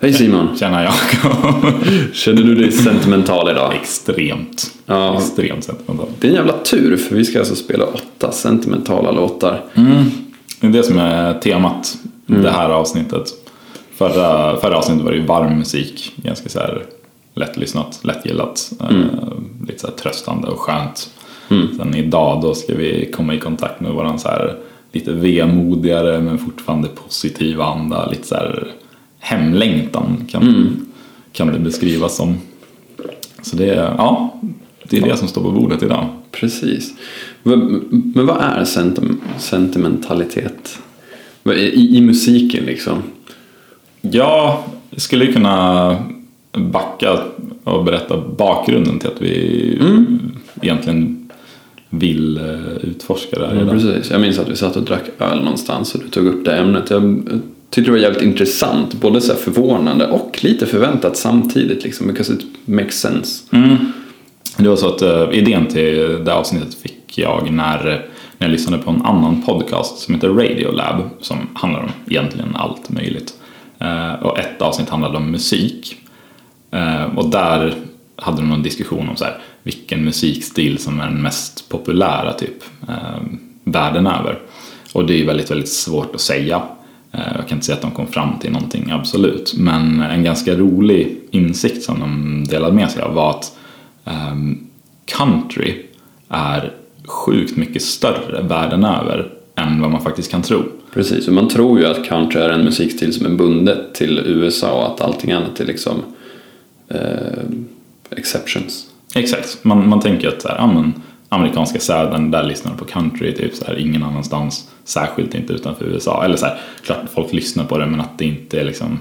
Hej Simon! Tjena Jakob! Känner du dig sentimental idag? Extremt. Ja. Extremt sentimental. Det är en jävla tur för vi ska alltså spela åtta sentimentala låtar. Det är det som är temat det här avsnittet. Förra, förra avsnittet var det ju varm musik. Ganska så här lättlyssnat, lättgillat. eh, Lite så här tröstande och skönt. Sen idag då ska vi komma i kontakt med våran så här lite vemodigare men fortfarande positiva anda. Lite så här hemlängtan kan, kan det beskrivas som. Så det är, ja, det är det som står på bordet idag. Precis. Men vad är sentimentalitet? I, I musiken liksom? Ja, jag skulle kunna backa och berätta bakgrunden till att vi egentligen vill eh, utforska det här Ja, precis. Jag minns att vi satt och drack öl någonstans och du tog upp det ämnet. Jag tyckte det var jävligt intressant. Både så här förvånande och lite förväntat samtidigt. Liksom, because it makes sense. Mm. Det var så att uh, idén till det avsnittet fick jag när, när jag lyssnade på en annan podcast som heter Radiolab som handlar om egentligen allt möjligt. Uh, och ett avsnitt handlade om musik. Uh, och där hade de någon diskussion om så här, vilken musikstil som är den mest populära typ världen över. Och det är ju väldigt, väldigt svårt att säga. Eh, jag kan inte säga att de kom fram till någonting absolut. Men en ganska rolig insikt som de delade med sig av var att ehm, country är sjukt mycket större världen över än vad man faktiskt kan tro. Precis, och man tror ju att country är en musikstil som är bundet till USA och att allting annat är liksom eh, exceptions. Exakt, man, man tänker att så här, ja, men, amerikanska södern, där lyssnar de på country typ så här, ingen annanstans, särskilt inte utanför USA. Eller så här, klart folk lyssnar på det men att det inte är liksom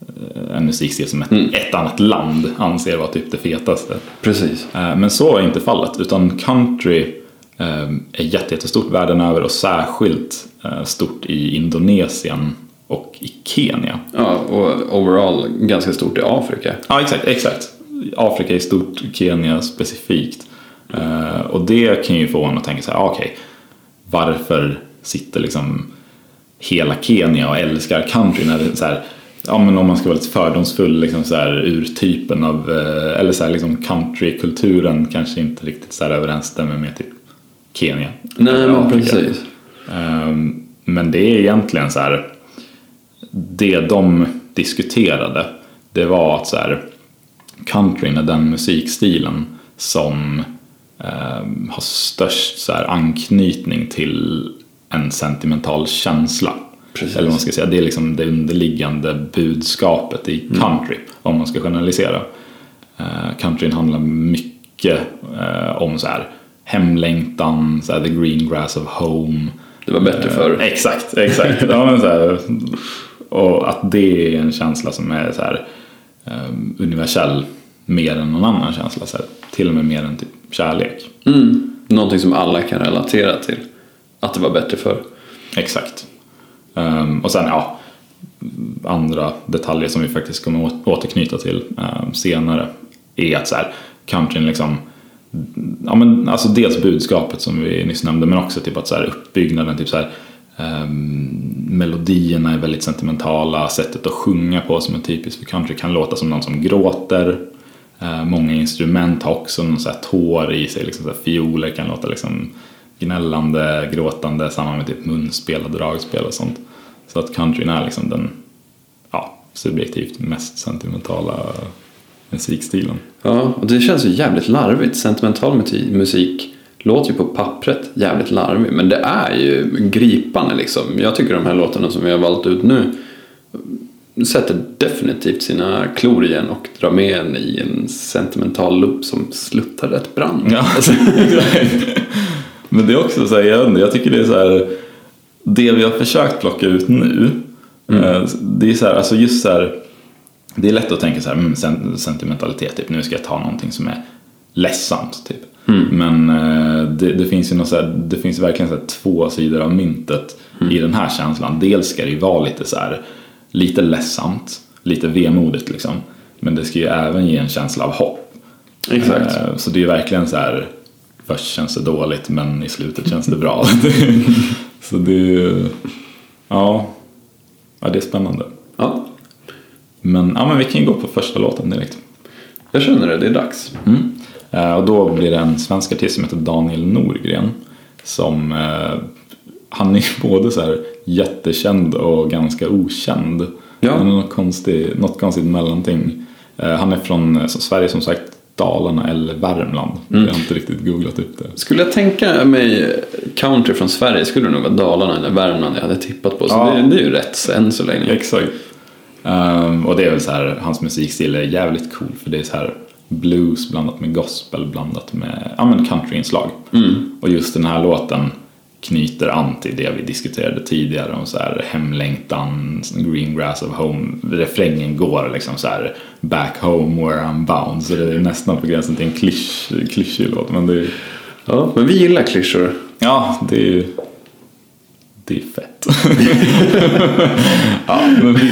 eh, en musikstil som ett, ett annat land anser vara typ det fetaste. Precis. Eh, Men så är inte fallet, utan country eh, är jätte- jättestort världen över och särskilt stort i Indonesien och i Kenya. Ja, och overall ganska stort i Afrika. Ja, exakt, exakt. Afrika är stort, Kenya specifikt. Eh, och det kan ju få en att tänka så här, ah, okej, varför sitter liksom hela Kenya och älskar country när det så här, ja men om man ska vara lite fördomsfull, liksom så här, urtypen av, eh, eller så här, liksom countrykulturen kanske inte riktigt så här överensstämmer med typ Kenya. Nej, men precis. Ehm, Men det är egentligen så här, det de diskuterade, det var att så här, countryn är den musikstilen som ehm, har störst så här, anknytning till en sentimental känsla. Precis. Eller man ska säga, det är liksom det underliggande budskapet i country, om man ska generalisera. Uh, countryn handlar mycket eh, om så här, hemlängtan, så här, the green grass of home. Det var bättre Eh, förr. Exakt, exakt. ja, men så här, och att det är en känsla som är så här, um, universell mer än någon annan känsla. Så här, till och med mer än typ kärlek. Mm. Någonting som alla kan relatera till. Att det var bättre förr. Exakt. Ehm, och sen ja, andra detaljer som vi faktiskt kommer återknyta till ehm, senare är att så här, countryn liksom Ja, men alltså dels budskapet som vi nyss nämnde men också typ att så här uppbyggnaden, typ så här, ehm, melodierna är väldigt sentimentala, sättet att sjunga på som är typiskt för country kan låta som någon som gråter. Eh, många instrument har också någon så här tår i sig, liksom så fioler kan låta liksom gnällande, gråtande, samma med typ munspel och dragspel och sånt. Så att countryn är liksom den ja, subjektivt mest sentimentala musikstilen. Ja, och det känns ju jävligt larvigt. Sentimental musik låter ju på pappret jävligt larvigt, men det är ju gripande liksom. Jag tycker de här låtarna som vi har valt ut nu sätter definitivt sina klor igen och drar med en i en sentimental loop som sluttar rätt brant. Ja, Men det är också så här, jag, jag tycker det är så här, det vi har försökt plocka ut nu, eh, det är så här, alltså just så här, det är lätt att tänka så här, mm, sen- sentimentalitet, typ nu ska jag ta någonting som är ledsamt, typ. Men eh, det, det finns ju något så här, det finns verkligen så två sidor av myntet i den här känslan. Dels ska det ju vara lite så lite ledsamt, lite vemodigt liksom. Men det ska ju även ge en känsla av hopp. Exakt. Eh, Så det är verkligen så här, först känns det dåligt men i slutet känns det bra. så det är ju, ja, ja, det är spännande. Ja. Men, ja, men vi kan ju gå på första låten direkt. Jag känner det, det är dags. Mm. Eh, och då blir det en svensk artist som heter Daniel Norgren. Som, eh, han är både så här jättekänd och ganska okänd. Ja. Han är något, konstig, något konstigt mellanting. Eh, han är från eh, Sverige som sagt, Dalarna eller Värmland. Jag har inte riktigt googlat upp det. Skulle jag tänka mig country från Sverige skulle det nog vara Dalarna eller Värmland jag hade tippat på. Så Ja. det, det är ju rätt än så länge. Exakt. Ehm, och det är väl så här, hans musikstil är jävligt cool för det är så här blues blandat med gospel blandat med ja, men countryinslag. Och just den här låten knyter an till det vi diskuterade tidigare om så här hemlängtan, green grass of home. Refrängen går liksom så här back home where I'm bound. Så det är nästan på gränsen till en klysch, klyschig låt. Men det är, Ja, men vi gillar klyschor. Ja, det är ju... Det är fett. ja, men vi,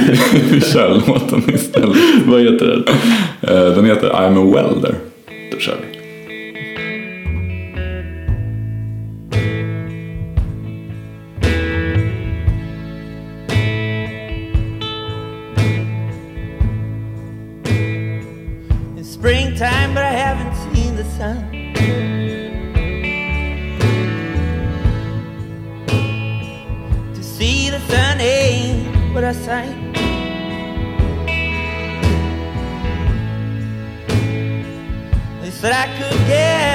vi kör låten istället. Vad heter den? Eh, Den heter I'm a welder. Då kör vi. I. They said I could get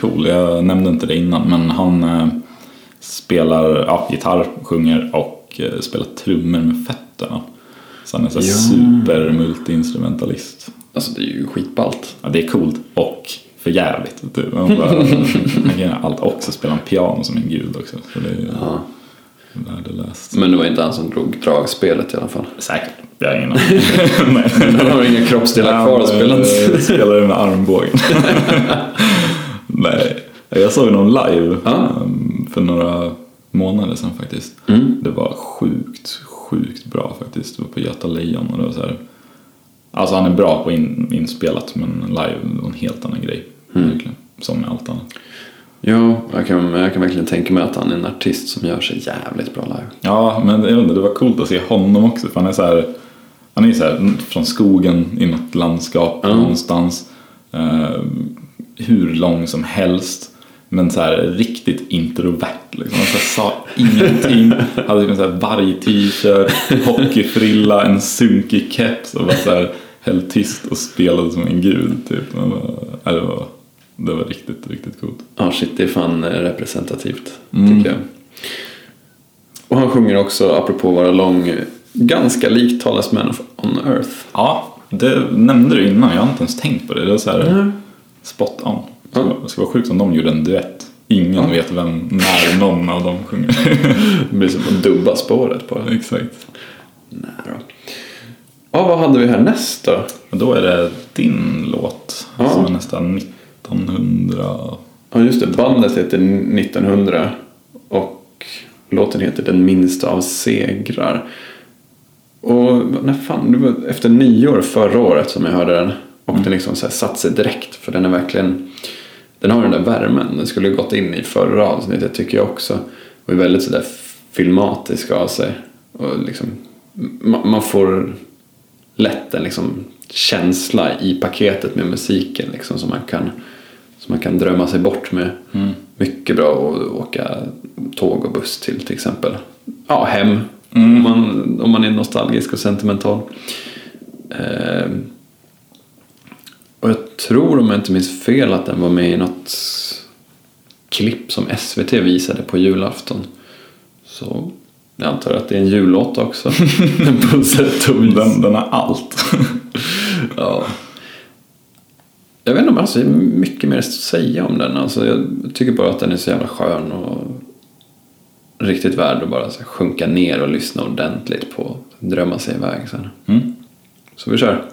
svincool. Jag nämnde inte det innan men han eh, spelar ja, gitarr, sjunger och eh, spelar trummor med fötterna. Så han är så Ja. super multi-instrumentalist. Alltså det är ju skitballt. Ja, det är coolt och för jävligt. Typ. Han, bara, han kan allt. Också spela en piano som en gud också. Så det är Ja. värdelöst. Men det var inte han som drog dragspelet i alla fall. Säkert. Jag har ingen aning. Han har inga kroppsdelar kvar att spela. Eh, spelar med armbågen. Jag såg någon live Ja. ehm, för några månader sedan faktiskt. Mm. Det var sjukt, sjukt bra faktiskt. Det var på Göta Lejon och det var så här. Alltså han är bra på in, inspelat men live var en helt annan grej. Mm. Verkligen. Som med allt annat. Ja, jag kan, jag kan verkligen tänka mig att han är en artist som gör sig jävligt bra live. Ja, men jag undrar, det var coolt att se honom också för han är så här, han är så här från skogen i något landskap Ja. någonstans. Eh, hur lång som helst. Men så här riktigt introvert liksom. Han sa ingenting. Hade typ en så här varg-t-shirt, hockeyfrilla, en sunkig keps och var så här helt tyst och spelade som en gud typ. Det var, ja, det var, det var riktigt, riktigt coolt. Ja, shit, det är fan eh, representativt, Mm. tycker jag. Och han sjunger också, apropå att vara lång, ganska likt Talesman of On Earth. Ja, det nämnde du innan. Jag har inte ens tänkt på det. Det är så här Mm. spot on. Vara- det ska vara sjukt om de gjorde en duett. Ingen Ja. vet vem, när någon av dem sjunger. Det blir som att dubba spåret bara. Exakt. Nej då. Ja, vad hade vi här näst då? Då är det din låt Ja. som är nästan 1900. Ja, just det. Bandet heter 1900 och låten heter Den minsta av segrar. Och när fan, det var efter nyår förra året som jag hörde den. Och den liksom så här satt sig direkt. För den är verkligen, den har den där värmen. Den skulle gått in i förra avsnittet tycker jag också. Och är väldigt sådär filmatisk av sig. Och liksom, ma- man får lätt en liksom känsla i paketet med musiken liksom som man kan, som man kan drömma sig bort med. Mycket bra att åka tåg och buss till till exempel. Ja, hem. Om, man, om man är nostalgisk och sentimental. Ehm, och jag tror om jag inte minns fel att den var med i något klipp som SVT visade på julafton. Så jag antar att det är en jullåt också. på sätt och vis. Den, den har allt. Ja. Jag vet inte om jag har så mycket mer att säga om den. Alltså, jag tycker bara att den är så jävla skön och riktigt värd att bara så sjunka ner och lyssna ordentligt på. Drömma sig iväg sen. Mm. Så vi kör.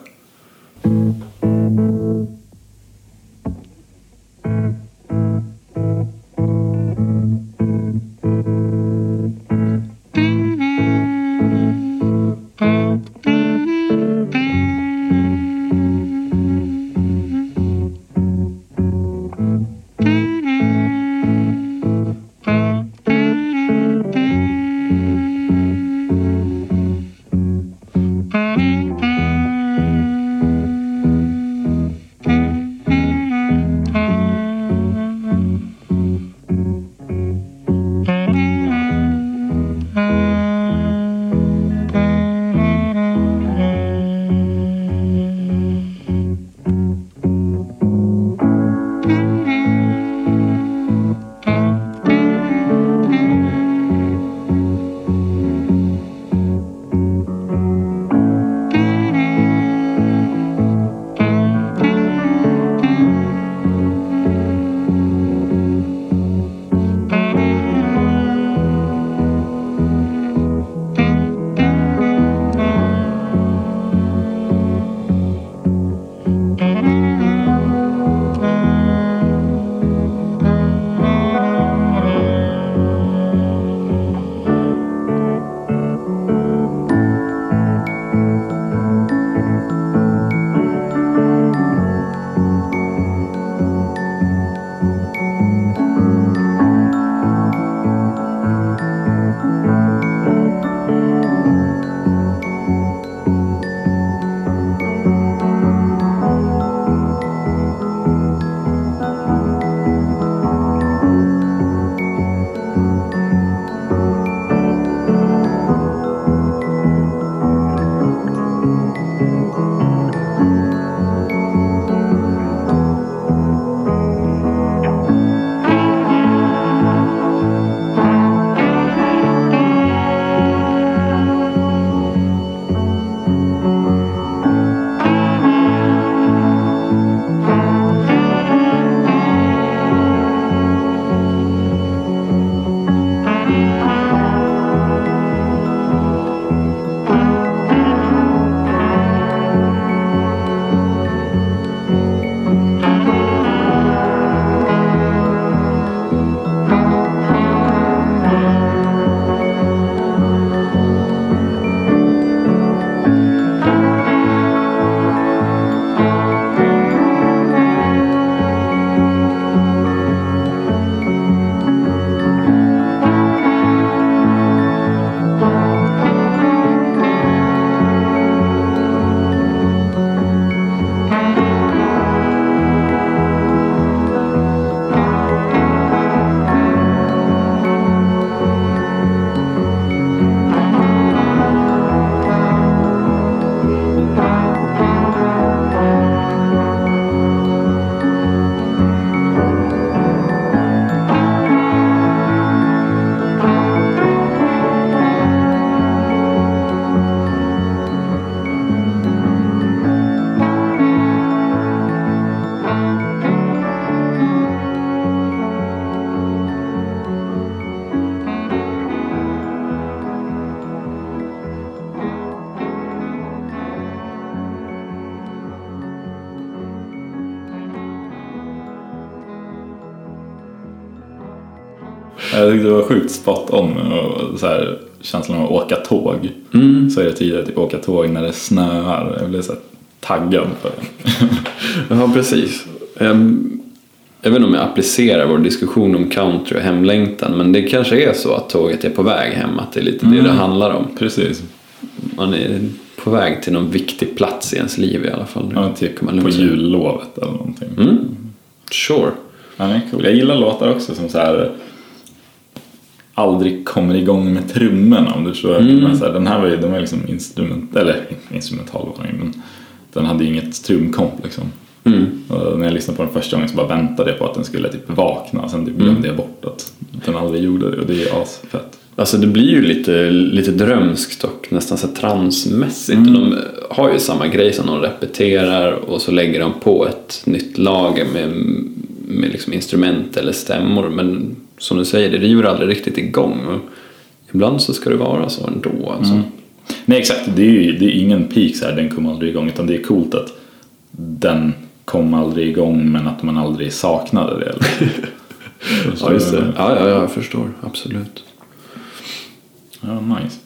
Tyckte det var sjukt spot on. Och så här, känslan av att åka tåg. Mm. Så är det tidigare, typ åka tåg när det snöar. Jag blev så här taggad på det. Ja, precis. Ehm, Jag vet inte om jag applicerar vår diskussion om country och hemlängtan men det kanske är så att tåget är på väg hem, att det är lite det det handlar om. Precis. Man är på väg till någon viktig plats i ens liv i alla fall. Ja, typ man på säga. jullovet eller någonting. Mm. Sure. Han är cool. Jag gillar låtar också som så här aldrig kommer igång med trummorna om du förstår. jag menar. Så här, den här var ju, den var liksom instrument, eller instrumental var den ju, men den hade ju inget trumkomp liksom. Mm. Och när jag lyssnade på den första gången så bara väntade jag på att den skulle typ vakna. Sen typ glömde jag bort att den aldrig gjorde det och det är asfett. Alltså det blir ju lite, lite drömskt och nästan så transmässigt. Mm. De har ju samma grej som de repeterar och så lägger de på ett nytt lager med, med liksom instrument eller stämmor. Men som du säger, det river aldrig riktigt igång. Ibland så ska det vara så ändå. Alltså. Mm. Nej exakt, det är ju det är ingen peak så här, den kom aldrig igång. Utan det är coolt att den kom aldrig igång men att man aldrig saknade det. Ja, just det. Ja, ja, ja, jag förstår. Absolut. Ja, nice.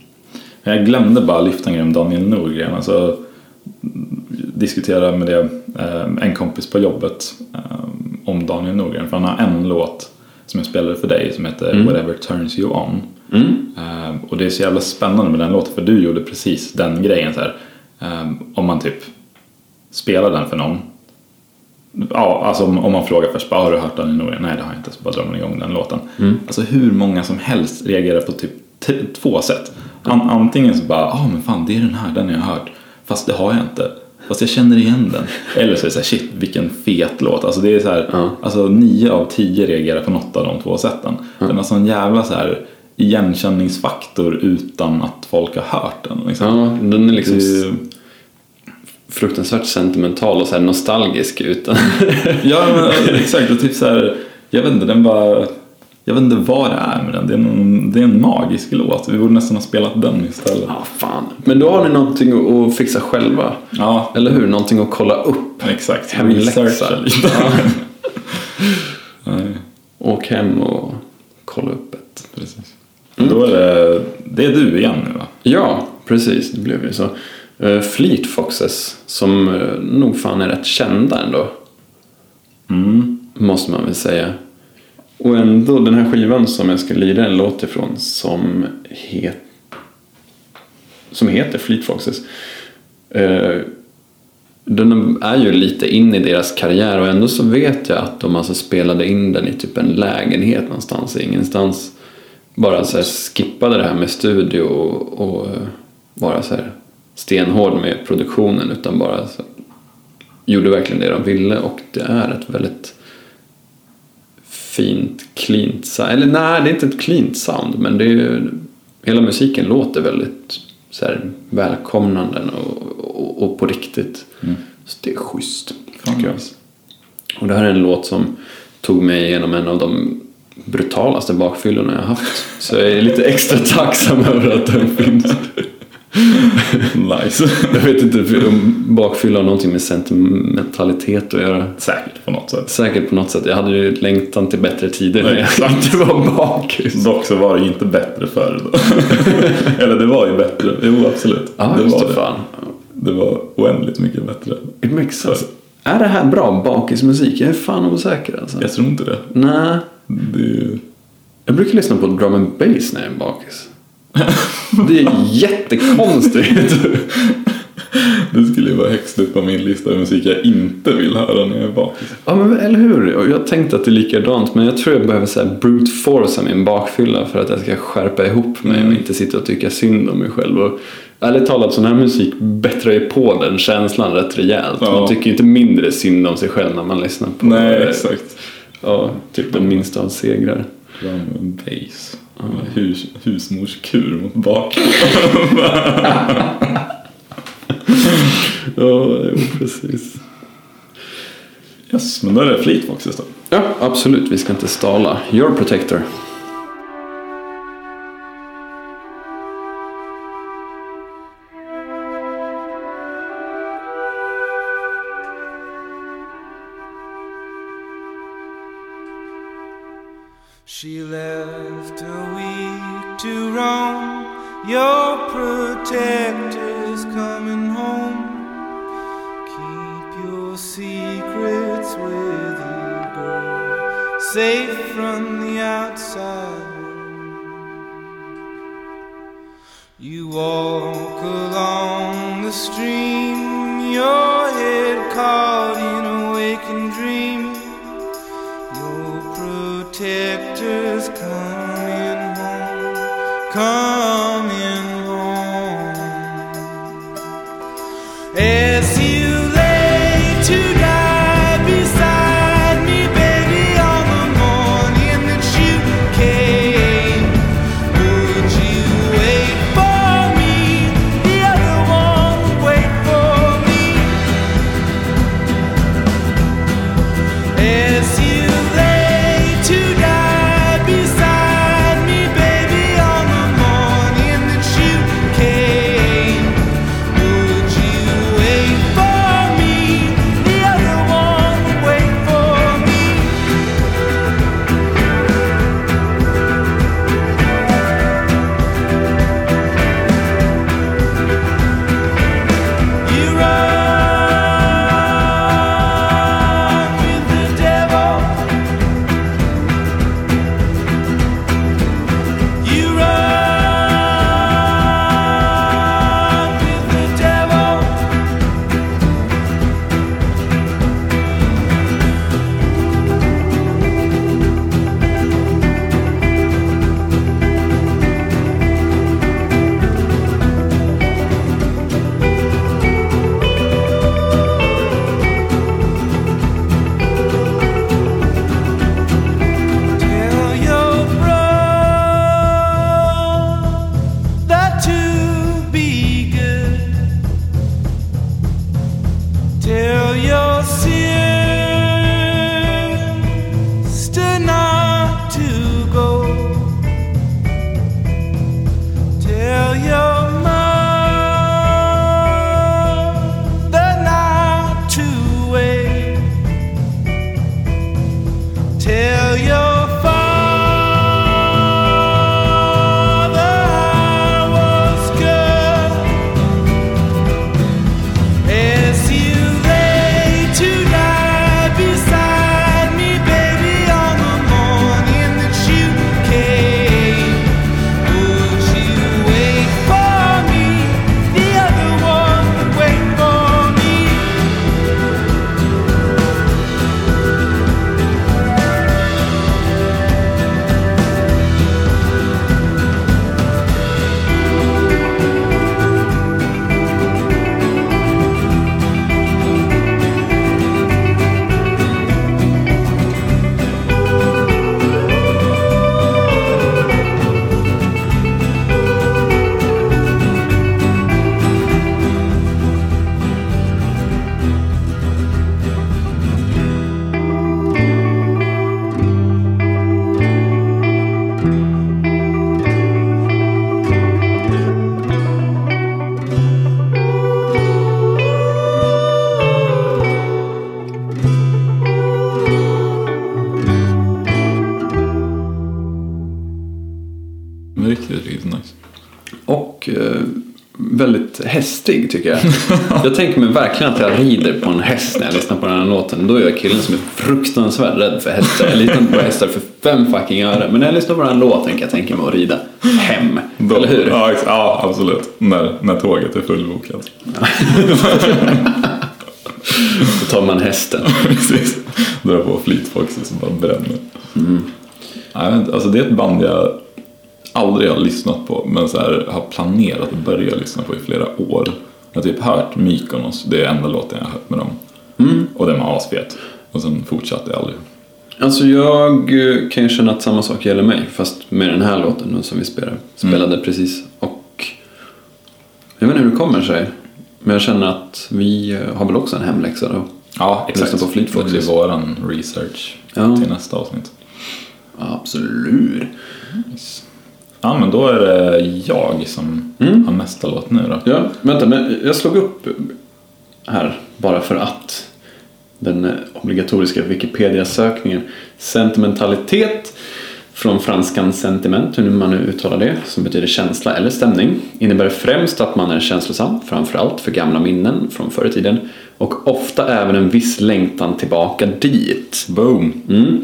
Jag glömde bara lyfta en grej om Daniel Norgren. Alltså, diskutera med det, eh, en kompis på jobbet eh, om Daniel Norgren. För han har en låt som jag spelade för dig som heter Whatever Turns You On. Mm. Eh, och det är så jävla spännande med den låten för du gjorde precis den grejen så här. Eh, om man typ spelar den för någon. Ja, alltså om, om man frågar först bara, har du hört Daniel Norgren? Nej det har jag inte, så bara drar man igång den låten. Alltså hur många som helst reagerar på typ två sätt. An, antingen så bara, ja ah, men fan det är den här, den har jag hört. Fast det har jag inte. Fast jag känner igen den. Eller så är det så här, shit vilken fet låt. Alltså det är så här, Ja. alltså nio av tio reagerar på något av de två sätten. Den har sån jävla så här igenkänningsfaktor utan att folk har hört den. Liksom. Ja, den är liksom Det- fruktansvärt sentimental och så nostalgisk utan... Ja, men, exakt. Och typ så här, jag vet inte, den bara... Jag vet inte vad det är med den. Det är, någon, det är en magisk låt. Vi borde nästan ha spelat den istället. Ja, fan. Men då har ni någonting att- fixa själva. Ja, Eller hur? Någonting att kolla upp. exakt. Hemläxa. Lite. Ja. Åk hem och kolla upp ett. precis. Då är det, det är du igen nu va? Ja, precis. Det blev ju så. Uh, Fleet Foxes, som eh, nog fan är rätt kända ändå. Mm. Måste man väl säga. Och ändå den här skivan som jag ska lira en låt ifrån som, het, som heter Fleet Foxes. Eh, den är ju lite in i deras karriär och ändå så vet jag att de alltså spelade in den i typ en lägenhet någonstans i ingenstans. Bara så här skippade det här med studio och, och bara så här stenhård med produktionen utan bara så gjorde verkligen det de ville och det är ett väldigt fint, cleant sound. Eller nej, det är inte ett cleant sound men det är ju, hela musiken låter väldigt så här, välkomnande och, och, och på riktigt. Så det är schysst, tycker jag. Och det här är en låt som tog mig igenom en av de brutalaste bakfyllorna jag haft. Så jag är lite extra tacksam över att den finns. Nice. Jag vet inte om bakfylla har någonting med sentimentalitet att göra. Säkert på något sätt. Säkert på något sätt. Jag hade ju längtan till bättre tider när jag inte var bakis. Dock så var det ju inte bättre förr då. Eller det var ju bättre. Jo, absolut. Ja, det just var det. Fan. Det var oändligt mycket bättre. It makes sense. Är det här bra bakismusik? Jag är fan osäker alltså. Jag tror inte det. Nej. Det. Jag brukar lyssna på drum and bass när jag är bakis. Det är jättekonstigt. Det skulle ju vara högst upp på min lista av musik jag inte vill höra när jag är bakis. Ja men eller hur? Jag tänkte att det är likadant men jag tror jag behöver så brute force min bakfylla för att jag ska skärpa ihop mig och inte sitta och tycka synd om mig själv. Och ärligt talat sån här musik bättrar ju på den känslan rätt rejält. Ja. Man tycker ju inte mindre synd om sig själv när man lyssnar på Nej, exakt. Ja, typ den minsta av segrar. Drum and bass. Hus, husmorskur mot bak. Ja, jo, precis. Yes, men då är det Fleet Foxes då. Ja, absolut. Vi ska inte stala. Your protector. She left a week to roam. Your protector's coming home. Keep your secrets with you, girl. Safe from the outside. You walk along the stream, Come. Hästig tycker jag. jag tänker mig verkligen att jag rider på en häst när jag lyssnar på den här låten. Då är jag killen som är fruktansvärt rädd för hästar. Jag litar inte på hästar för fem fucking öre. Men när jag lyssnar på den här låten kan jag tänka mig att rida hem. Då- Eller hur? Ja, ja absolut. När, när tåget är fullbokat. Då tar man hästen. Precis. Drar på Fleet Foxes som bara bränner. Nej, inte, alltså det är ett band jag aldrig har lyssnat på men så här, har planerat att börja lyssna på i flera år. Jag har typ hört Mykonos, det är enda låten jag har hört med dem. Och den var asfet. Och sen fortsatte jag aldrig. Alltså jag eh, kan ju känna att samma sak gäller mig. Fast med den här låten som vi spelade, spelade precis. Och jag vet inte hur det kommer sig. Men jag känner att vi eh, har väl också en hemläxa då. Ja, exakt. Lyssna på Fleet Det blir Foxes. våran research Ja. till nästa avsnitt. Absolut. Ja, men då är det jag som Mm. har nästa låt nu då. Ja, vänta, men jag slog upp här bara för att den obligatoriska Wikipedia-sökningen sentimentalitet från franskan sentiment, hur man nu uttalar det, som betyder känsla eller stämning, innebär främst att man är känslosam, framförallt för gamla minnen från förr i tiden, och ofta även en viss längtan tillbaka dit. Boom! Mm.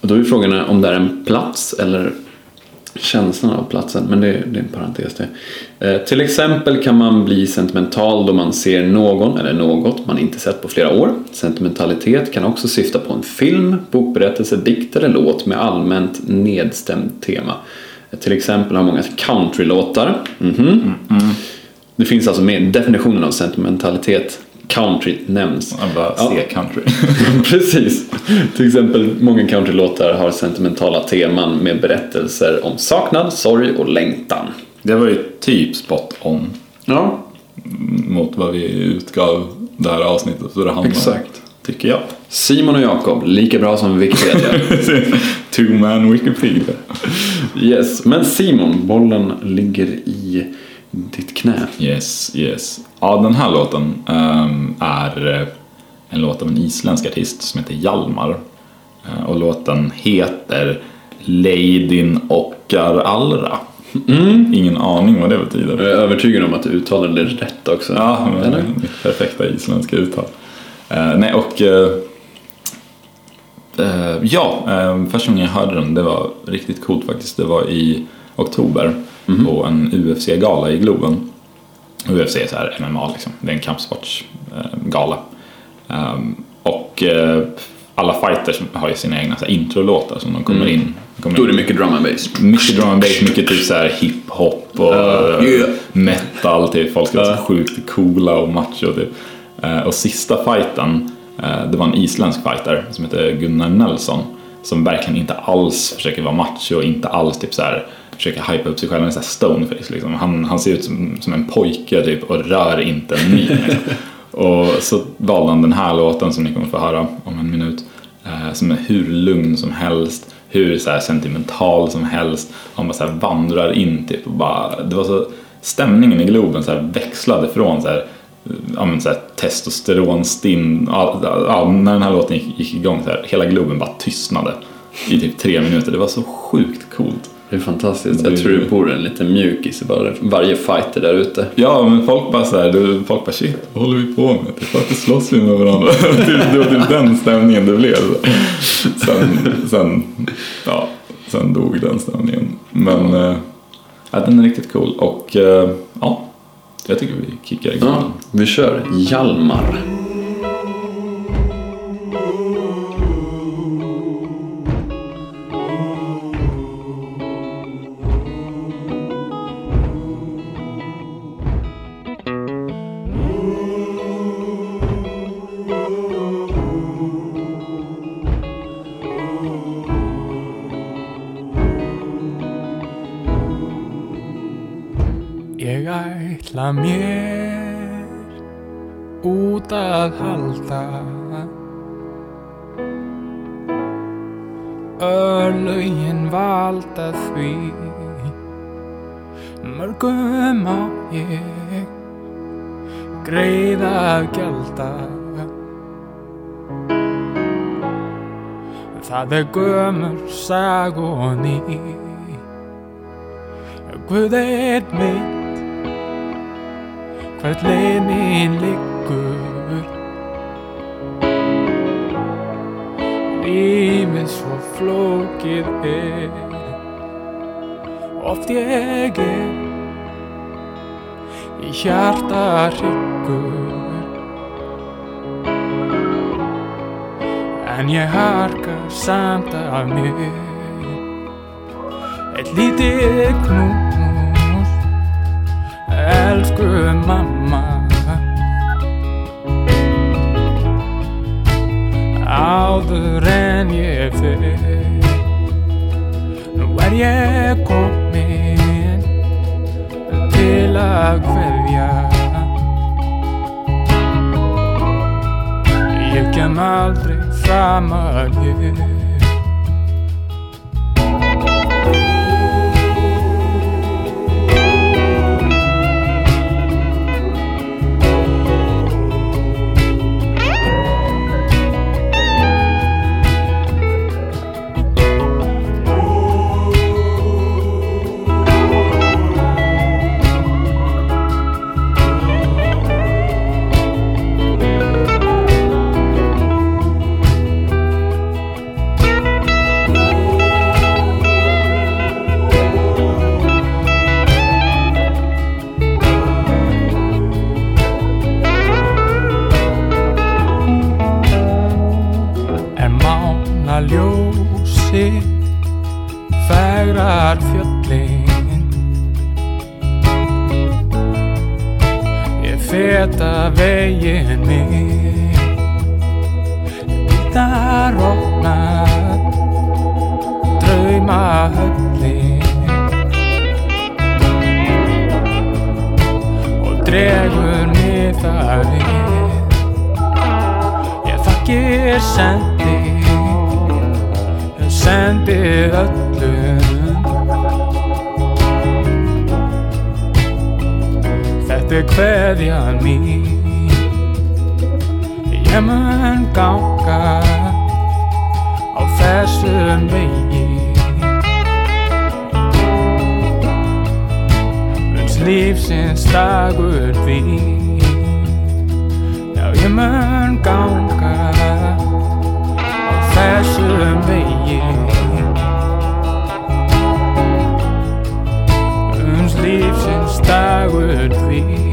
Och då är frågan om det är en plats eller känslan av platsen, men det, det är en parentes det. Eh, till exempel kan man bli sentimental då man ser någon eller något man inte sett på flera år. Sentimentalitet kan också syfta på en film, bokberättelse, dikt eller låt med allmänt nedstämt tema. Eh, till exempel har många countrylåtar. Mhm. Det finns alltså med definitionen av sentimentalitet. Country nämns. Jag bara Ja. se country. Precis. Till exempel många countrylåtar har sentimentala teman med berättelser om saknad, sorg och längtan. Det var ju typ spot on Ja, mot vad vi utgav det här avsnittet för det handlar. Exakt. Tycker jag. Simon och Jakob, lika bra som Wikipedia. Two man Wikipedia. yes, men Simon, bollen ligger i ditt knä. Yes, yes. Ja, den här låten ehm, är eh, en låt av en isländsk artist som heter Hjalmar. Eh, och låten heter Leidin Okkar Allra. Ingen aning vad det betyder. Jag är övertygad om att du uttalade det rätt också. Ja, men Eller? mitt perfekta isländska uttal. Eh, nej, och eh, ja, första gången jag hörde den, det var riktigt coolt faktiskt. Det var i oktober på en UFC-gala i Globen. UFC är så här MMA liksom, det är en kampsportsgala. Ehm, och eh, alla fighters har ju sina egna så här, introlåtar som de kommer in. Kommer Då är det mycket drum and bass. mycket drum and bass, mycket typ så här hiphop och eh, yeah. metal typ. Folk Ja. så sjukt coola och macho typ. Eh, Och sista fighten, eh, det var en isländsk fighter som heter Gunnar Nelson. Som verkligen inte alls försöker vara macho och inte alls typ så här försöker hypa upp sig själv. Han är så här stoneface liksom. Han, han ser ut som, som en pojke typ och rör inte en min. Liksom. och så valde han den här låten som ni kommer få höra om en minut. Eh, som är hur lugn som helst, hur så här sentimental som helst. Han bara så här vandrar in typ och bara, det var så, stämningen i Globen så här växlade från så här, ja, men så här testosteronstinn, ja, när den här låten gick, gick igång så här, hela Globen bara tystnade i typ tre minuter. Det var så sjukt coolt. Det är fantastiskt. Det- Jag tror det bor en liten mjukis i varje fighter där ute. Ja, men folk bara så här, folk bara shit, vad håller vi på med? Varför slåss vi med varandra? Det var typ den stämningen det blev. Sen, sen, ja, sen dog den stämningen. Men äh, ja, den är riktigt cool och äh, ja, jag tycker vi kickar igång. Ja, vi kör Hjalmar. Mörgum á ég greiða að gjalda. Það er gömur sag og ný Guð eitt mitt. Hvert leið mín liggur. Lífið svo flókið er. Oft ég er í hjarta hryggur. En ég harka samt af mér. Eitt lítið knús Elsku mamma. Áður en ég fer Nú er ég komin Til að kveðja Ég kem aldrei fram að ég besta veginni Bítar ofna drauma hölli og dregur niðar ég þakkir sendi sendið öllu. Þetta er kveðjan mín. Ég mun ganga á þessum vegi. Uns lífsins dagur því Já, ég mun ganga á þessum vegi I would be.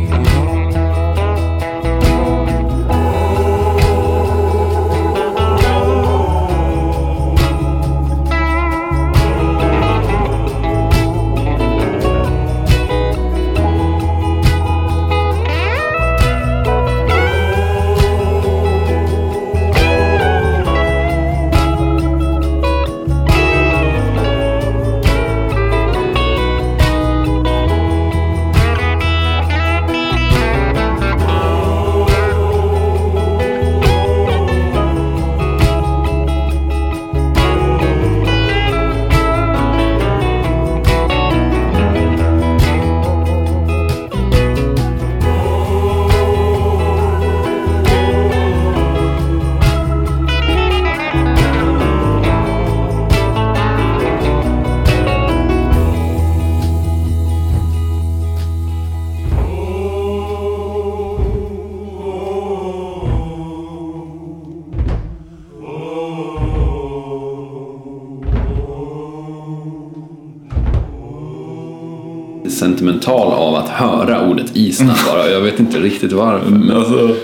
Höra ordet Island bara. Jag vet inte riktigt varför. Men... Alltså,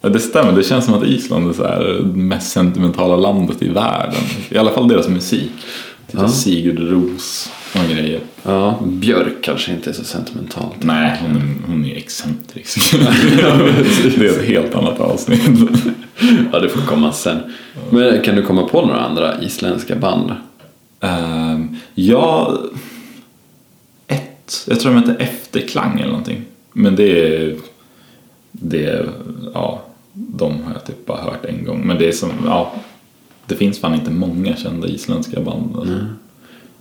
det stämmer, det känns som att Island är så här, det mest sentimentala landet i världen. I alla fall deras musik. Typ Ja. Sigurd Ros och grejer. Ja, Björk kanske inte är så sentimentalt. Nej, hon är, hon är excentrisk. det är ett helt annat avsnitt. Ja, det får komma sen. Men kan du komma på några andra isländska band? Ehm, ja, Jag tror de hette Efterklang eller någonting. Men det är, det ja, de har jag typ bara hört en gång. Men det är som, ja, det finns fan inte många kända isländska band. Alltså.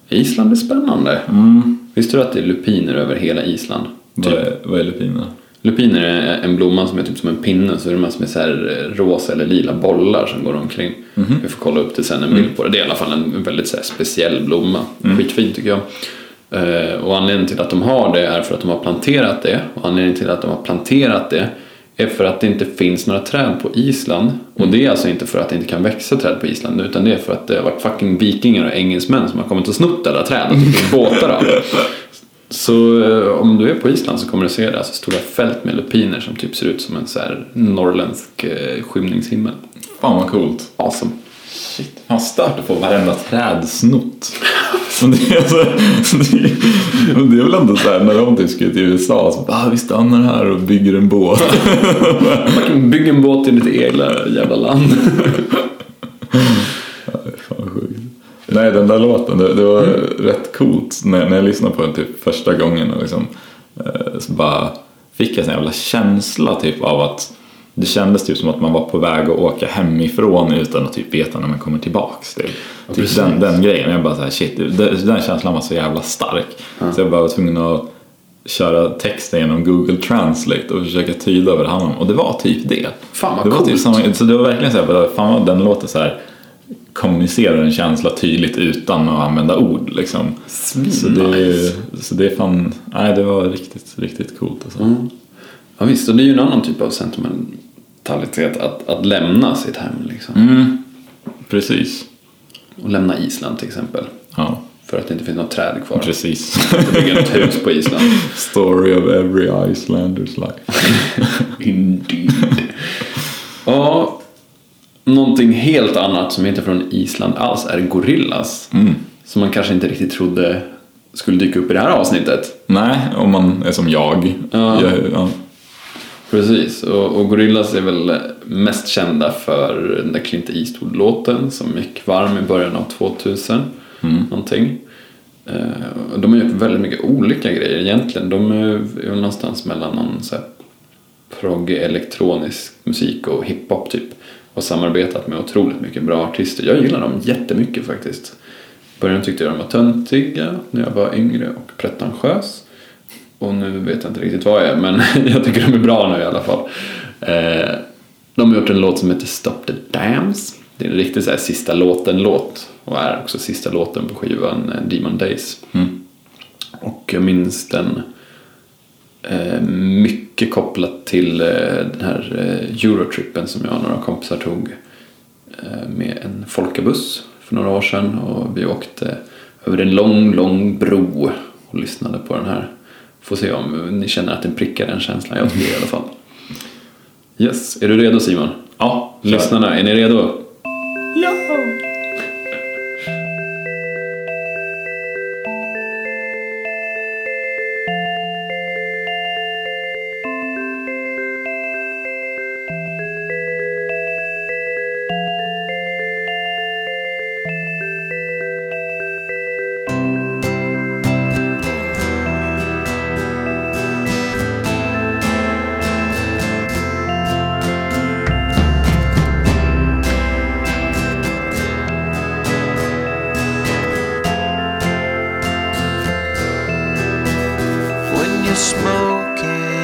Island är spännande. Mm. Visste du att det är lupiner över hela Island? Vad, är, vad är lupiner? Lupiner är en blomma som är typ som en pinne så är det massor med så här eh, rosa eller lila bollar som går omkring. Vi får kolla upp det sen en bild på det. Det är i alla fall en väldigt så speciell blomma. Skitfin tycker jag. Eh, Och anledningen till att de har det är för att de har planterat det. Och anledningen till att de har planterat det är för att det inte finns några träd på Island. Och det är alltså inte för att det inte kan växa träd på Island utan det är för att det har varit fucking vikingar och engelsmän som har kommit och snott alla träd och typ båtar av det. Så eh, om du är på Island så kommer du se det, alltså stora fält med lupiner som typ ser ut som en så här norrländsk eh, skymningshimmel. Fan vad coolt. Awesome. Shit. Fan stört få varenda träd snott. Men det, är alltså, det, men det är väl ändå så här när de typ ska till USA så bara, ah, vi stannar här och bygger en båt. Bygg en båt i ditt egna jävla land. Nej den där låten, det, det var rätt coolt när, när jag lyssnade på den typ första gången och liksom, eh, så bara fick jag en jävla känsla typ av att det kändes typ som att man var på väg att åka hemifrån utan att typ veta när man kommer tillbaks. Typ, typ precis. den, den grejen, jag bara såhär shit, den, den känslan var så jävla stark. Så jag bara var tvungen att köra texten genom Google Translate och försöka tyda vad det handlade om. Och det var typ det. Fan, vad det var coolt. typ samma, så det var verkligen så här, bara, fan vad den låter så här kommunicerar en känsla tydligt utan att använda ord liksom. Så det, så det fan, nej det var riktigt, riktigt coolt alltså. Ja visst, och det är ju en annan typ av sentimentalitet att, att lämna sitt hem liksom. Mm, precis. Och lämna Island till exempel. Ja, För att det inte finns något träd kvar. precis. Att bygga ett hus på Island. Story of every Islander's life. Indeed. ja, Någonting helt annat som inte är från Island alls är Gorillas. Som man kanske inte riktigt trodde skulle dyka upp i det här avsnittet. Nej, om man är som jag. Ja. Jag, ja. Precis, och, och Gorillaz är väl mest kända för den där Clint Eastwood-låten som gick varm i början av 2000. Någonting. Eh, de har gjort väldigt mycket olika grejer egentligen. De är väl någonstans mellan någon så här progg elektronisk musik och hiphop typ. Och samarbetat med otroligt mycket bra artister. Jag gillar dem jättemycket faktiskt. I början tyckte jag de var töntiga när jag var yngre och pretentiös. Och nu vet jag inte riktigt vad jag är men jag tycker de är bra nu i alla fall. Eh, de har gjort en låt som heter Stop the Dams. Det är en riktig så här, sista låten-låt och är också sista låten på skivan eh, Demon Days. Och jag minns den eh, mycket kopplat till eh, den här Eurotrippen som jag och några kompisar tog med en folkabuss för några år sedan och vi åkte över en lång, lång bro och lyssnade på den här. Får se om ni känner att den prickar den känslan, jag tycker i alla fall. Yes, är du redo Simon? ja. Lyssnarna, är ni redo? when smoking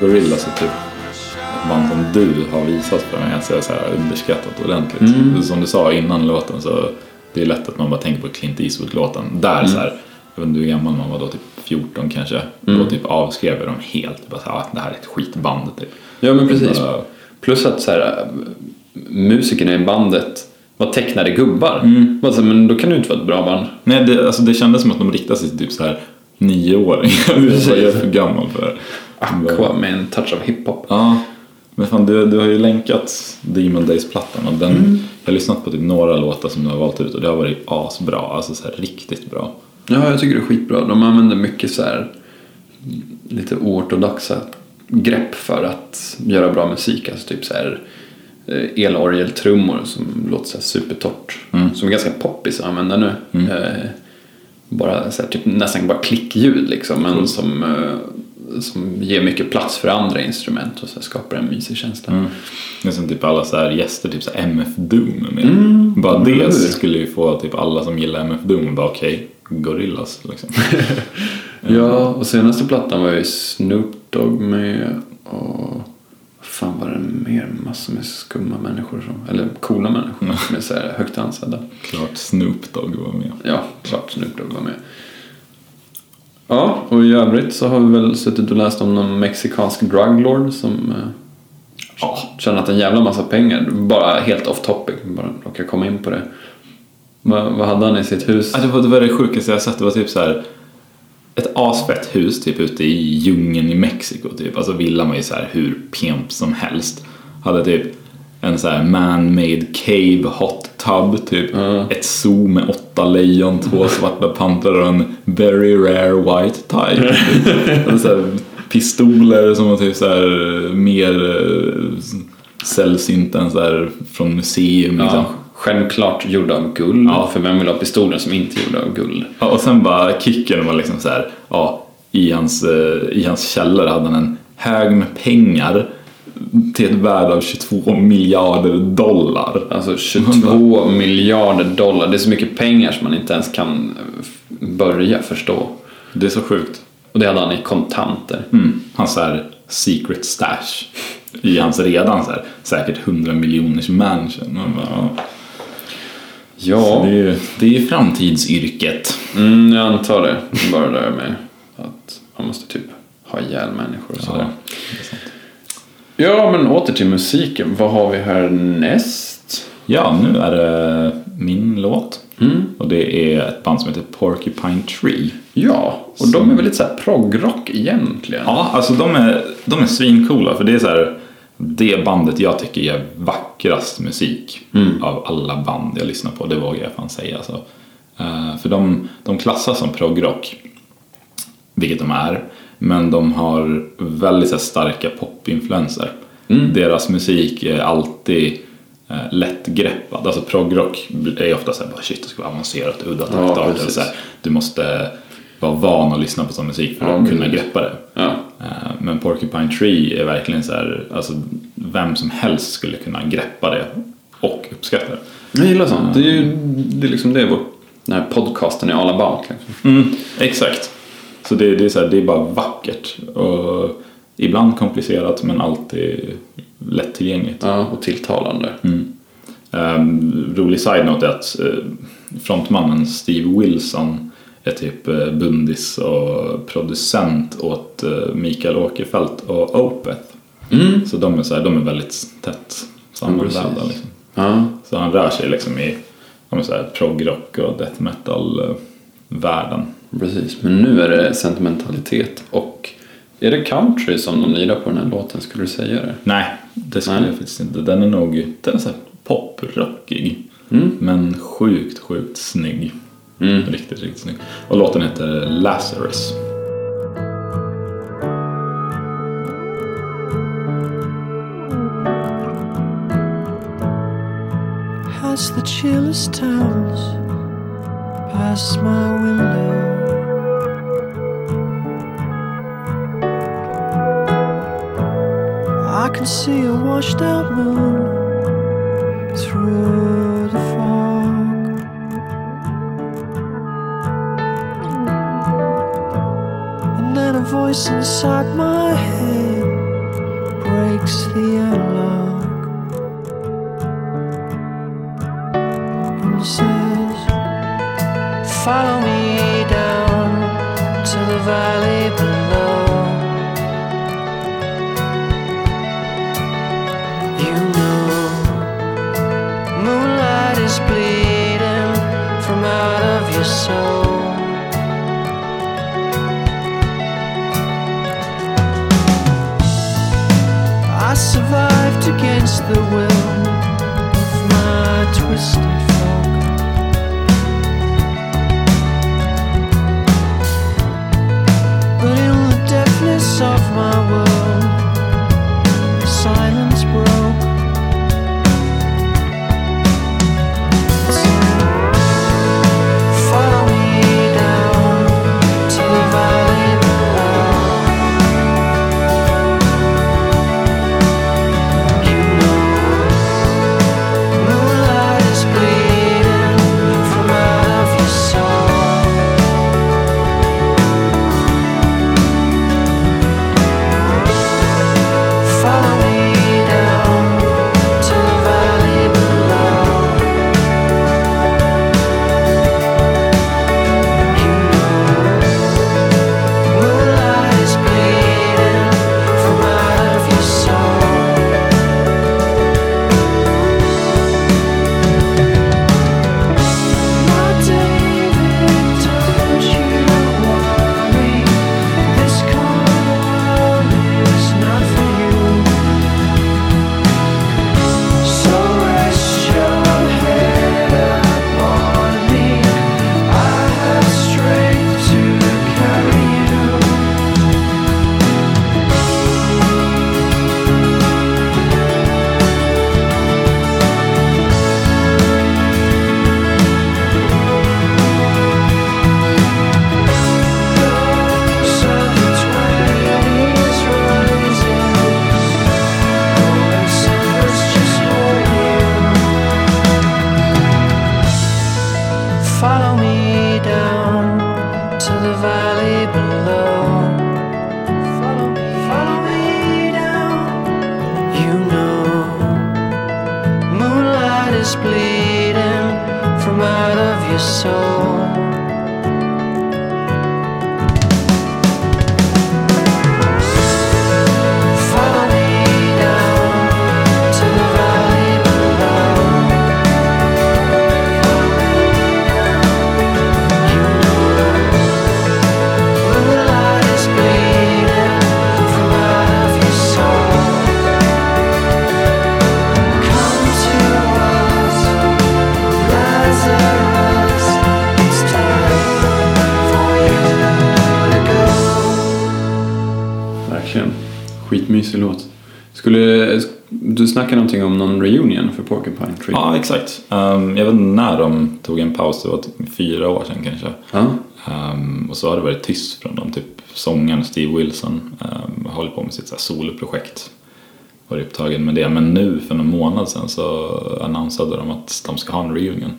Gorillaz är typ ett band som du har visat för mig att jag så här underskattat ordentligt. Som du sa innan låten så det är lätt att man bara tänker på Clint Eastwood-låten. Där så här, jag vet inte hur gammal man var då, typ 14 kanske. Då typ avskrev jag dem helt. Bara så här, ah, det här är ett skitband typ. Ja men precis. Bara- Plus att så här, musikerna i bandet var tecknade gubbar. Mm. Bara så här, Men då kan ju inte vara ett bra band. Nej, det, alltså, det kändes som att de riktade sig till typ så här nioåringar. Du jag för gammal för det. Aqua med en touch av hiphop. Ja, men fan du, du har ju länkat Demon Days-plattan och den, jag har lyssnat på typ några låtar som du har valt ut och det har varit asbra, alltså så här riktigt bra. Ja, jag tycker det är skitbra. De använder mycket så här lite oortodoxa grepp för att göra bra musik. Alltså typ så här eh, elorgeltrummor som låter så här supertorrt. Som är ganska poppis att använda nu. Eh, bara så här, typ nästan bara klickljud liksom. Men som, eh, som ger mycket plats för andra instrument och så skapar en mysig känsla. Det är som typ alla så här gäster, typ så MF Doom med. Bara eller det skulle ju få typ alla som gillar MF Doom bara okej, Gorillaz liksom. Ja, och senaste plattan var ju Snoop Dogg med och fan var det mer? Massor med skumma människor, som, eller coola människor som är så här högt ansedda. Klart Snoop Dogg var med. Ja, klart Snoop Dogg var med. Ja, och i övrigt så har vi väl suttit och läst om någon mexikansk druglord som eh, Ja, tjänat en jävla massa pengar. Bara helt off topic, bara råkar komma in på det. Vad, vad hade han i sitt hus? Ja, det, var, det var det sjukaste jag sett. Det var typ så här ett asfett hus typ ute i djungeln i Mexiko typ. Alltså villan var ju så här hur pimp som helst. Hade typ en så här man-made cave hot tub typ. Ett zoo med åtta lejon, två svarta pantrar och en very rare white tiger. Typ. Så pistoler som var typ så mer eh, sällsynta än så från museum liksom. Ja, självklart gjorda av guld. Ja. För vem vill ha pistoler som inte är gjorda av guld? Ja, och sen bara kicken var liksom så här, ja, i hans, eh, i hans källare hade han en hög med pengar till ett värde av 22 miljarder dollar. Alltså 22 miljarder dollar. Det är så mycket pengar som man inte ens kan eh, börja förstå. Det är så sjukt. Och det hade han i kontanter. Mm. Hans här secret stash i hans redan så här, säkert 100 miljoners mansion. Man bara, ja. Så det, är, det är framtidsyrket. mm, jag antar det. Bara det där med att man måste typ ha ihjäl människor och sådär. Ja. Ja, men åter till musiken. Vad har vi härnäst? Ja, nu är det min låt. Och det är ett band som heter Porcupine Tree. Ja, och de är väl lite såhär proggrock egentligen. Ja, alltså de är, de är svincoola för det är så här, det bandet jag tycker gör vackrast musik av alla band jag lyssnar på, det vågar jag fan säga. Alltså. Eh, för de, de klassas som proggrock, vilket de är, men de har väldigt här, starka popinfluenser. Deras musik är alltid eh, lättgreppad. Alltså proggrock är ofta så här, bara, shit det ska vara avancerat, udda Ja, så här, du måste vara van att lyssna på sån musik för Ja, att kunna precis. greppa det. Ja. Eh, Men men Porcupine Tree är verkligen så här, alltså vem som helst skulle kunna greppa det och uppskatta det. Jag gillar sånt. Det är ju det är liksom det vår, den här podcasten är all about. Liksom. Mm, exakt. Så det, det, är så här, det är bara vackert. Och ibland komplicerat men alltid lättillgängligt. Ja, och tilltalande. Um, rolig side-note är att eh, frontmannen Steve Wilson är typ uh, bundis och producent åt uh, Mikael Åkerfeldt och Opeth. Så de är, så här, de är väldigt tätt sammanvävda. precis. liksom. Ja. Så han rör sig liksom i så här, progrock och death metal-världen. Precis, men nu är det sentimentalitet och är det country som de lirar på den här låten? Skulle du säga det? Nej, det skulle Nej. jag faktiskt inte. Den är nog den är så här poprockig. Men sjukt, sjukt snygg. Riktigt, riktigt snygg. Och låten heter Lazarus. As the chillest towns pass my window. Can see a washed out moon through the fog. And then a voice inside my head breaks the airlock. I survived against the will of my twisted paus, det var typ fyra år sedan kanske. Ja. Ehm, och så har det varit tyst från dem, typ sångaren Steve Wilson um, håller på med sitt så här soloprojekt. Varit upptagen med det, men nu för någon månad sedan så annonsade de att de ska ha en reunion.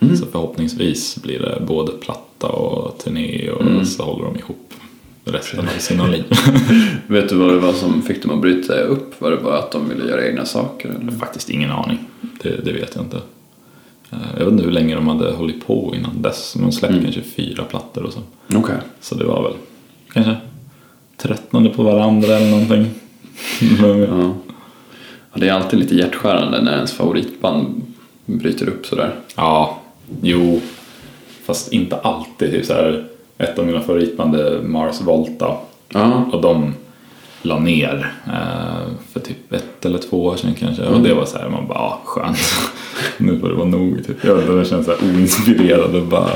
Så förhoppningsvis blir det både platta och turné och så håller de ihop resten av sina liv. Vet du vad det var som fick dem att bryta upp? Var det bara att de ville göra egna saker? Eller? Faktiskt ingen aning. Det, det vet jag inte. Eh, Jag vet inte hur länge de hade hållit på innan dess. Men de släppte kanske fyra plattor och så. Okej. Så det var väl kanske tröttnade på varandra eller någonting. Ja. Ja. ja. Det är alltid lite hjärtskärande när ens favoritband bryter upp sådär. ja, jo. Fast inte alltid. Typ så här, ett av mina favoritband är Mars Volta. Ja. Och de la ner eh, för typ ett eller två år sedan kanske. Och det var så här, man bara, ah, skönt. nu får det vara nog. Typ. Jag jag känns så här oinspirerad och bara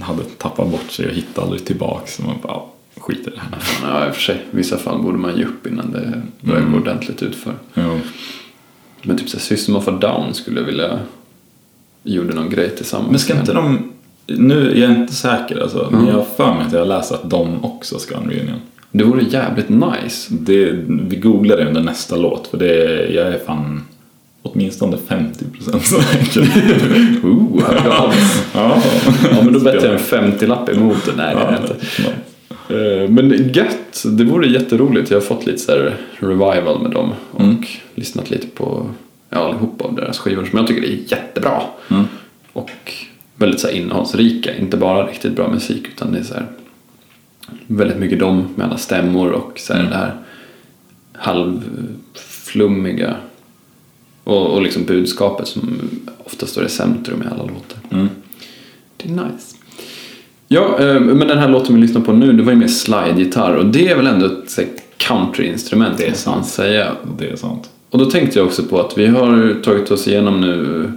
hade tappat bort sig och hittade aldrig tillbaka. Så man bara, ah, skit i det här. Ja, i och för sig. I vissa fall borde man ge upp innan det börjar gå ordentligt utför. Jo. Men typ så här, System of a Down skulle jag vilja gjorde någon grej tillsammans. Men ska inte de, nu är jag inte säker alltså, men jag har för mig att jag har läst att de också ska ha en reunion. Det vore jävligt nice. Det, vi googlar det under nästa låt för det, jag är fan åtminstone 50% säker. Ooh, hörde av oss. ja. Ja, men då bättre en 50-lapp emot det. Nej, det inte. Ja. Eh, Men gött, det vore jätteroligt. Jag har fått lite så här revival med dem och lyssnat lite på ja, allihopa av deras skivor som jag tycker är jättebra. Och väldigt så innehållsrika, inte bara riktigt bra musik utan det är så här väldigt mycket de med alla stämmor och så här det här halvflummiga och, och liksom budskapet som ofta står i centrum i alla låtar. Mm. Det är nice. Ja, eh, men den här låten vi lyssnar på nu, det var ju mer slide-gitarr och det är väl ändå ett här, country-instrument, Det är måste man säga. Det är sant. Och då tänkte jag också på att vi har tagit oss igenom nu,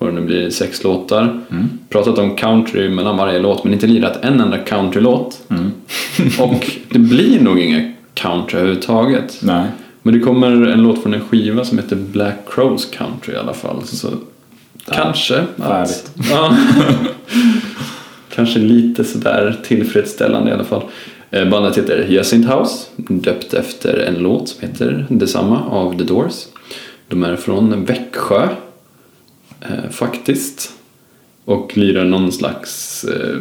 vad det nu blir, sex låtar. Pratat om country mellan varje låt, men inte lirat en enda countrylåt. och det blir nog inga country överhuvudtaget. Nej. Men det kommer en låt från en skiva som heter Black Crows Country i alla fall. Så kanske att, ja, Kanske lite sådär tillfredsställande i alla fall. Eh, Bandet heter Hyacinth House, döpt efter en låt som heter detsamma av The Doors. De är från Växjö, eh, faktiskt. Och lirar någon slags eh,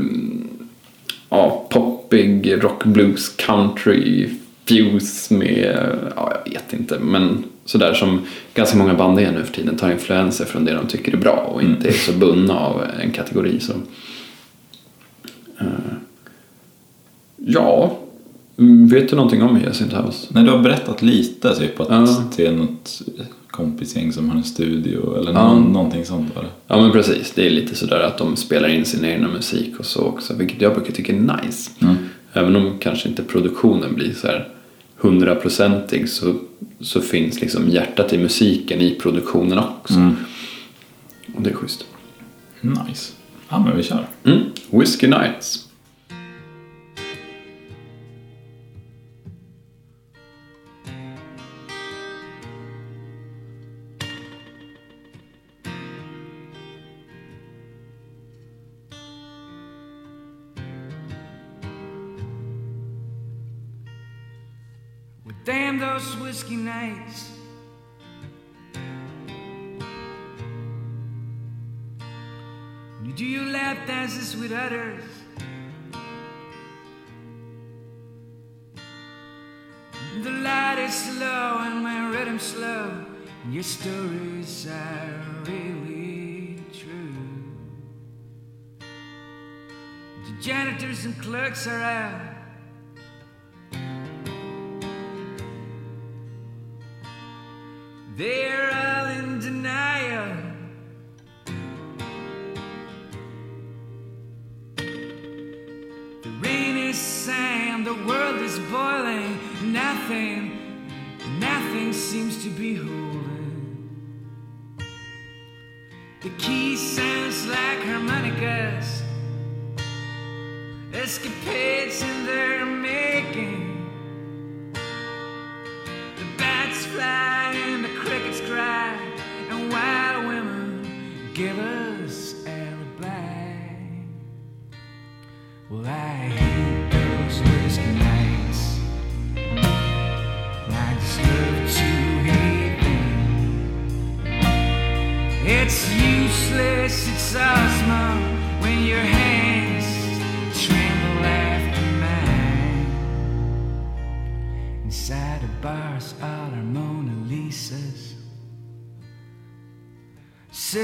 ja, poppig rock, blues, country fuse med, ja jag vet inte, men sådär som ganska många band är nu för tiden, tar influenser från det de tycker är bra och inte är så bundna av en kategori. Så. Eh, ja, Mm, vet du någonting om Hyacinth House? Nej, du har berättat lite typ att Ja. det är något kompisgäng som har en studio eller Ja. någon, någonting sånt var det. Ja men precis, det är lite sådär att de spelar in sin egna musik och så också, vilket jag brukar tycka är nice. Även om kanske inte produktionen blir så här hundraprocentig så, så finns liksom hjärtat i musiken i produktionen också. Och det är schysst. Nice. Ja, men vi kör. Mm. Whiskey Nights. Whiskey nights. When you do your lap dances with others. The light is slow and my rhythm slow. And your stories are really true. The janitors and clerks are out. They're all in denial. The rain is sand, the world is boiling. Nothing, nothing seems to be holding. The key sounds like harmonicas. Escapades in their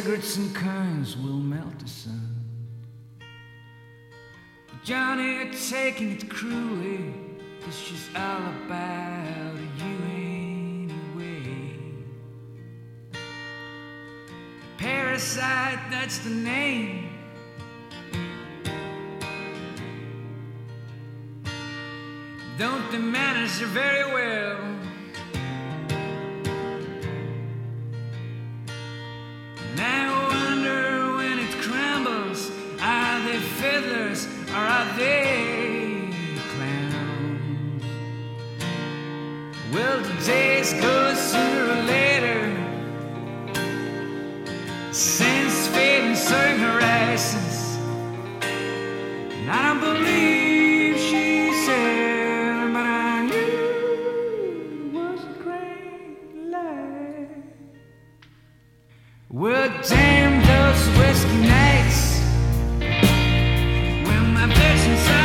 Cigarettes and coins will melt the sun. Johnny taking it cruelly. It's just all about you anyway. Parasite, that's the name. Don't the manage her very well. They fiddlers or are they clowns? Well, the days go sooner or later. Since fading certain horizons. And I don't believe when my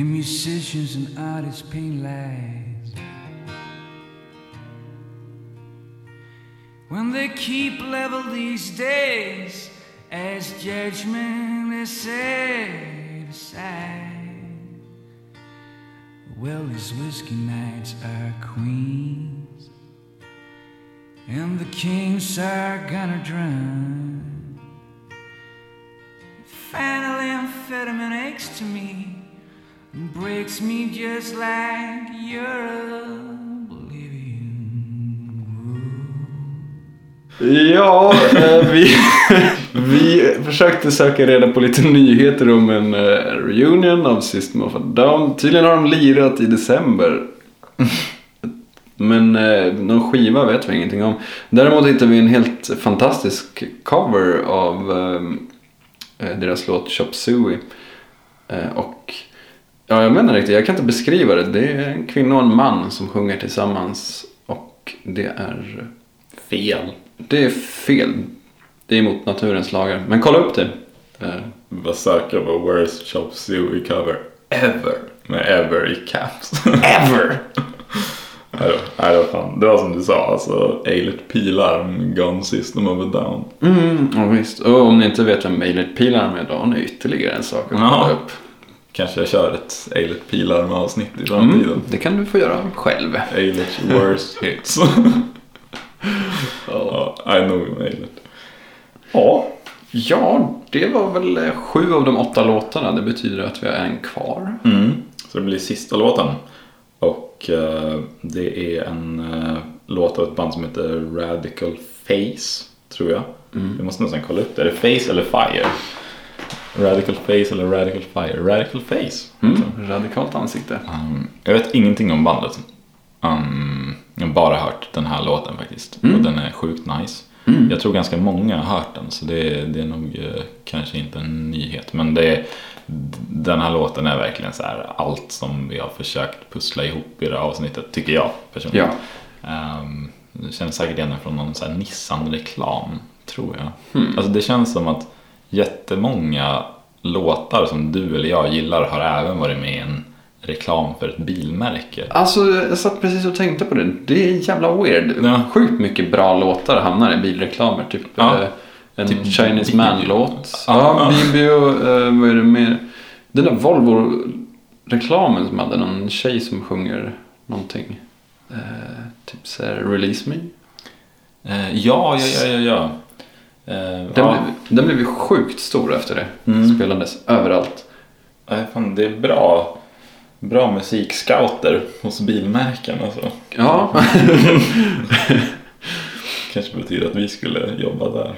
The musicians and artists paint lights. When they keep level these days, as judgment is set aside. Well, these whiskey nights are queens. And the kings are gonna drown. Finally, amphetamine aches to me breaks me just like your oblivion. Ja, eh, vi, vi försökte söka reda på lite nyheter om en eh, reunion av System of a Down. Tydligen har de lirat i december. Men eh, någon skiva vet vi ingenting om. Däremot hittade vi en helt fantastisk cover av eh, eh deras låt Chop Suey. Eh, och ja, jag menar riktigt, jag kan inte beskriva det. Det är en kvinna och en man som sjunger tillsammans. Och det är Fel. det är fel. Det är emot naturens lagar. Men kolla upp det. Eh, Bara söka på Worst Chop Suey cover ever. Med ever i caps. Ever! Nej, var fan. Det var som du sa, alltså Eilert Pilarm, Gun System of a Down. Mm, ja, visst. Och om ni inte vet vem Eilert Pilarm är då har ni ytterligare en sak att kolla Ja. upp. Kanske jag kör ett Eilert Pilarm avsnitt i framtiden. Mm, det kan du få göra själv. Eilerts worst hits. ja, nej, nog Eilert. Ja, Ja, det var väl eh, sju av de åtta låtarna. Det betyder att vi har en kvar. Mm. Så det blir sista låten. Och eh, det är en eh, låt av ett band som heter Radical Face, tror jag. Jag måste nästan kolla upp det. Är det Face eller Fire? Radical Face eller Radical Fire? Radical Face. Mm. Radikalt ansikte. Um, jag vet ingenting om bandet. Um, jag har bara hört den här låten faktiskt. Och den är sjukt nice. Jag tror ganska många har hört den så det är, det är nog eh, kanske inte en nyhet. Men det den här låten är verkligen så här allt som vi har försökt pussla ihop i det här avsnittet, tycker jag personligen. Um, jag känner säkert igen den från någon Nissan-reklam, tror jag. Alltså det känns som att jättemånga låtar som du eller jag gillar har även varit med i en reklam för ett bilmärke. Alltså, jag satt precis och tänkte på det. Det är jävla weird. Ja. Sjukt mycket bra låtar hamnar i bilreklamer. Typ Ja. eh, en Typ Chinese. Man-låt. Ja. Ja, Bibio. Eh, vad är det mer? Den där Volvo-reklamen som hade någon tjej som sjunger någonting. Eh, typ såhär, Release Me. Ja, ja, ja, ja. Ja. Eh, Den, ja. blev, den blev ju sjukt stor efter det. Mm. Spelades överallt. Nej, fan, det är bra, bra musikscouter hos bilmärken alltså. Ja, Kanske betyder att vi skulle jobba där.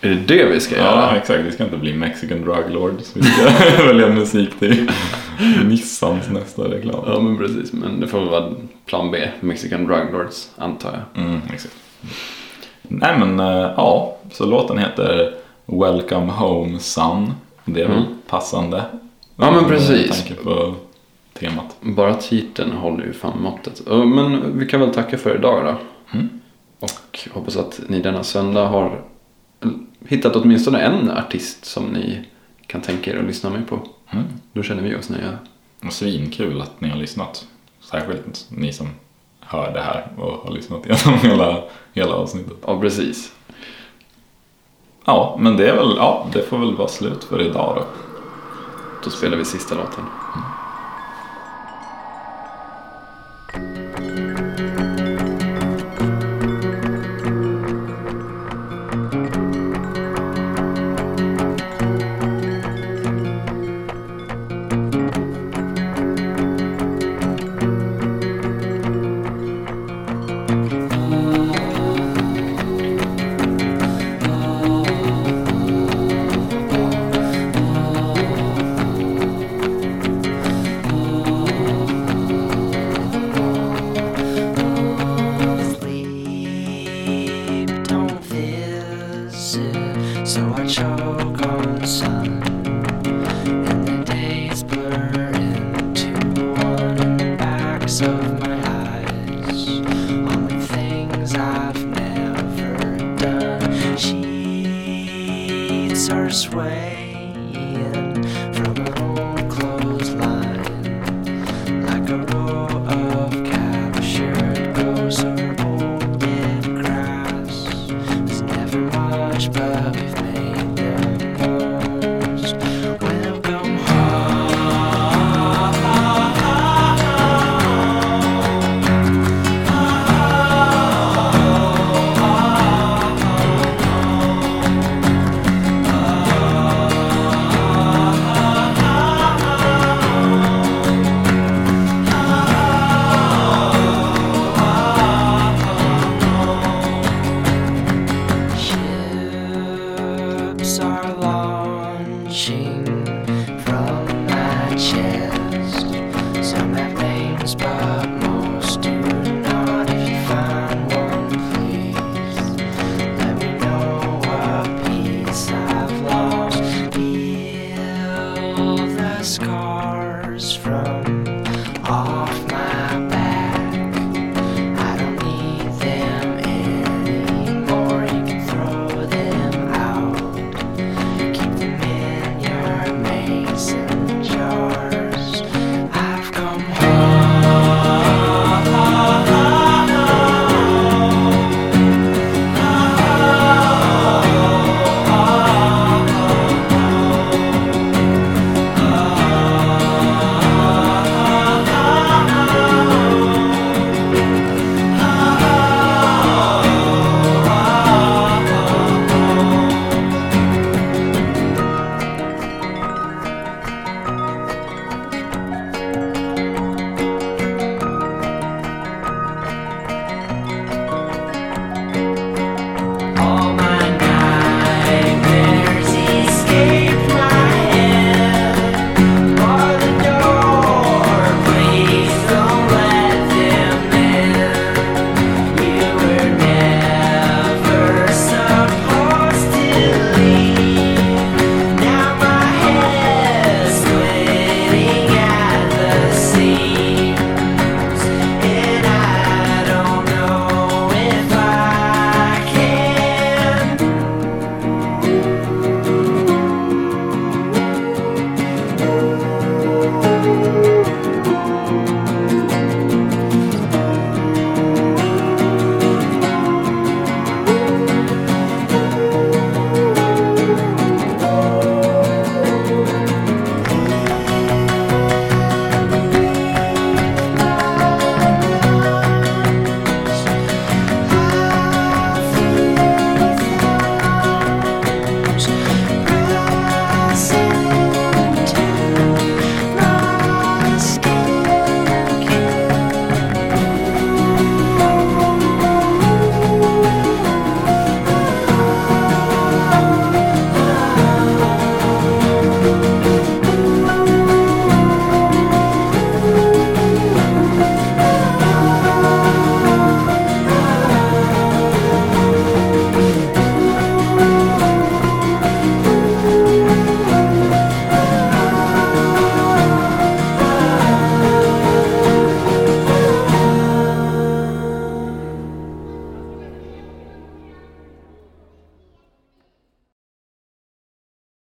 är det det vi ska Ja, göra? exakt. Vi ska inte bli Mexican drug lords. Vi ska välja musik till Nissans nästa reklam. Ja, men precis. Men det får väl vara plan B. Mexican Drug Lords, antar jag. Mm, exakt. Nej men eh, ja, så låten heter Welcome Home Son. Det är väl Mm. passande. Ja, men Med precis. tanke på temat. Bara titeln håller ju fan måttet. Men vi kan väl tacka för idag då. Mm. Och hoppas att ni denna söndag har hittat åtminstone en artist som ni kan tänka er att lyssna med på. Mm. Då känner vi oss nöjda. Svinkul att ni har lyssnat. Särskilt ni som hör det här och har lyssnat igenom hela, hela avsnittet. Ja, precis. Ja, men det är väl, ja, det får väl vara slut för idag då. Då spelar vi sista låten. Sleep